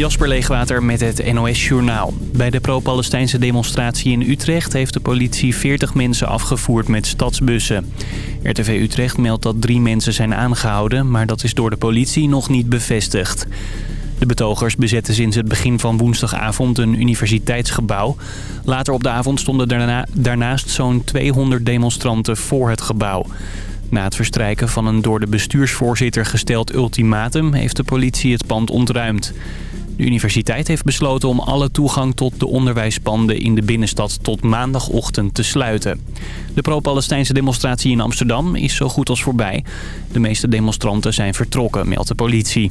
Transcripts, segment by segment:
Jasper Leegwater met het NOS Journaal. Bij de pro-Palestijnse demonstratie in Utrecht heeft de politie 40 mensen afgevoerd met stadsbussen. RTV Utrecht meldt dat drie mensen zijn aangehouden, maar dat is door de politie nog niet bevestigd. De betogers bezetten sinds het begin van woensdagavond een universiteitsgebouw. Later op de avond stonden daarna, daarnaast zo'n 200 demonstranten voor het gebouw. Na het verstrijken van een door de bestuursvoorzitter gesteld ultimatum... heeft de politie het pand ontruimd. De universiteit heeft besloten om alle toegang tot de onderwijspanden in de binnenstad tot maandagochtend te sluiten. De pro-Palestijnse demonstratie in Amsterdam is zo goed als voorbij. De meeste demonstranten zijn vertrokken, meldt de politie.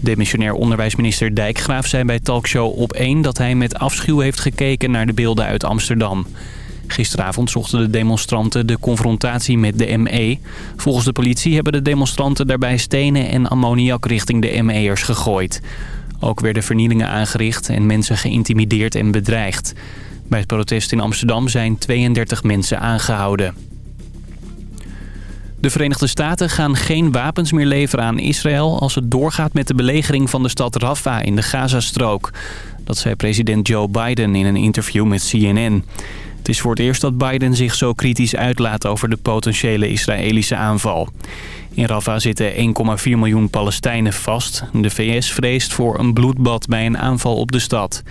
Demissionair onderwijsminister Dijkgraaf zei bij talkshow op 1 dat hij met afschuw heeft gekeken naar de beelden uit Amsterdam. Gisteravond zochten de demonstranten de confrontatie met de ME. Volgens de politie hebben de demonstranten daarbij stenen en ammoniak richting de ME'ers gegooid. Ook werden vernielingen aangericht en mensen geïntimideerd en bedreigd. Bij het protest in Amsterdam zijn 32 mensen aangehouden. De Verenigde Staten gaan geen wapens meer leveren aan Israël... als het doorgaat met de belegering van de stad Rafah in de Gazastrook. Dat zei president Joe Biden in een interview met CNN. Het is voor het eerst dat Biden zich zo kritisch uitlaat over de potentiële Israëlische aanval. In Rafah zitten 1,4 miljoen Palestijnen vast. De VS vreest voor een bloedbad bij een aanval op de stad.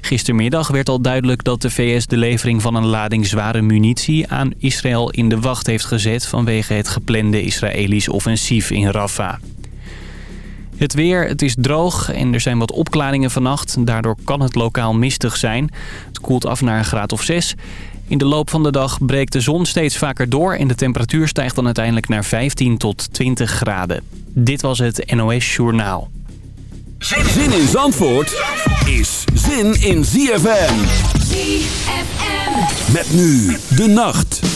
Gistermiddag werd al duidelijk dat de VS de levering van een lading zware munitie aan Israël in de wacht heeft gezet vanwege het geplande Israëlisch offensief in Rafah. Het weer, het is droog en er zijn wat opklaringen vannacht. Daardoor kan het lokaal mistig zijn. Het koelt af naar een graad of 6. In de loop van de dag breekt de zon steeds vaker door... en de temperatuur stijgt dan uiteindelijk naar 15 tot 20 graden. Dit was het NOS Journaal. Zin in Zandvoort is zin in ZFM. ZFM. Met nu de nacht.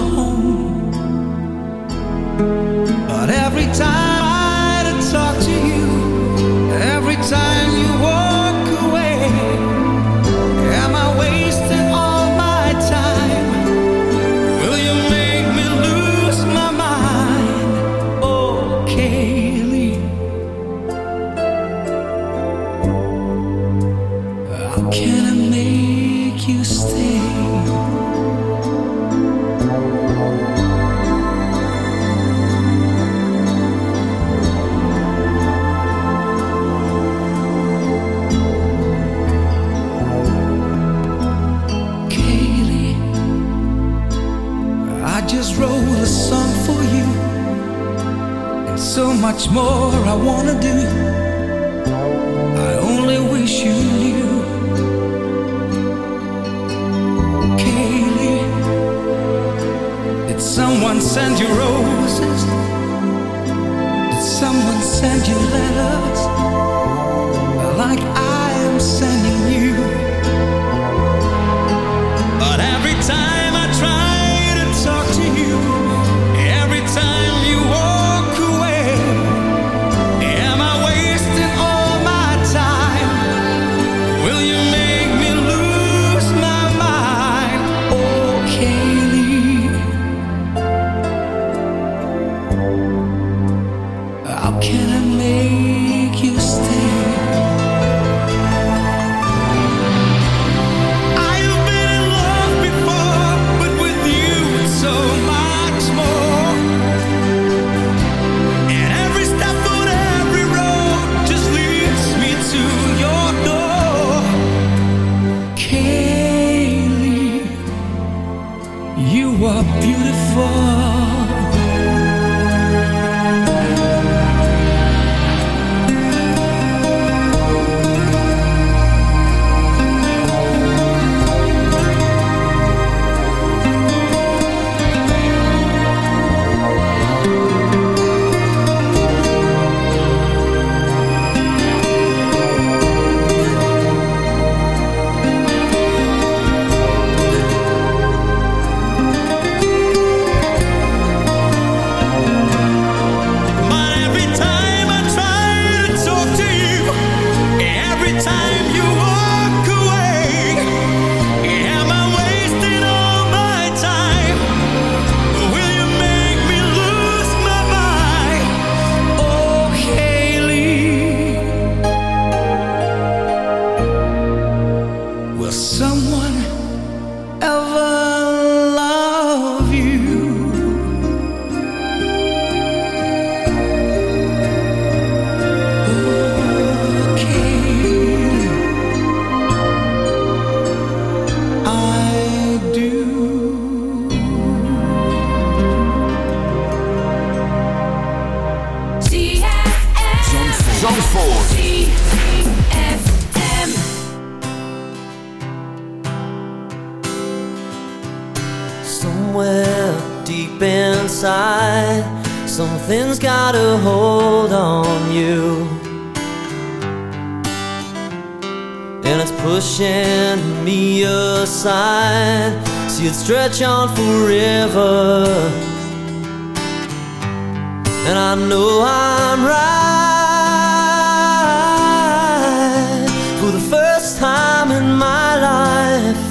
Something's got a hold on you. And it's pushing me aside. See it stretch on forever. And I know I'm right. For the first time in my life.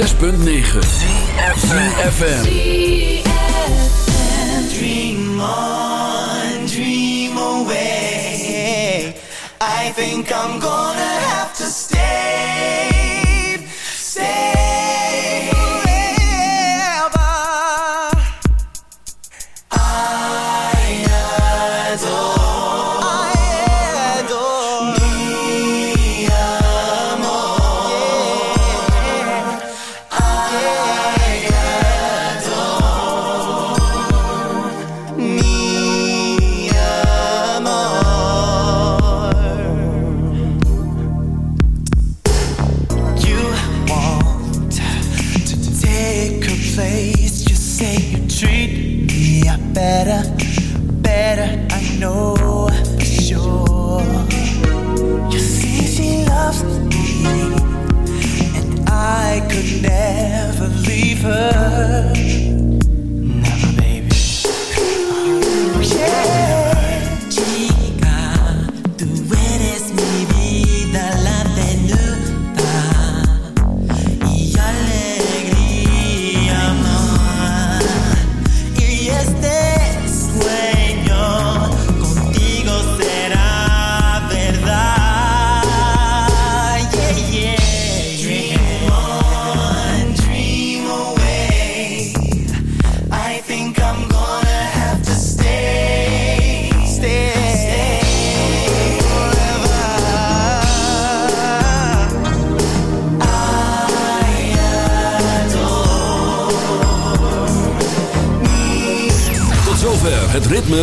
106.9 CFFM